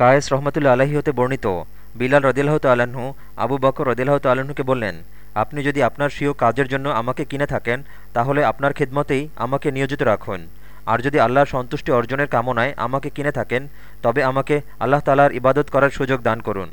কায়েস রহমতুল্লা আলাহি হতে বর্ণিত। বিলাল রদিল্লাহ তাল্লাহ্ন আবু বকর রদিল্লাহ তাল্লাহ্নকে বললেন, আপনি যদি আপনার স্বীয় কাজের জন্য আমাকে কিনে থাকেন, তাহলে আপনার খিদমতেই আমাকে নিয়োজিত রাখুন। আর যদি আল্লাহর সন্তুষ্টি অর্জনের কামনায় আমাকে কিনে থাকেন, তবে আমাকে আল্লাহ তালার ইবাদত করার সুযোগ দান করুন।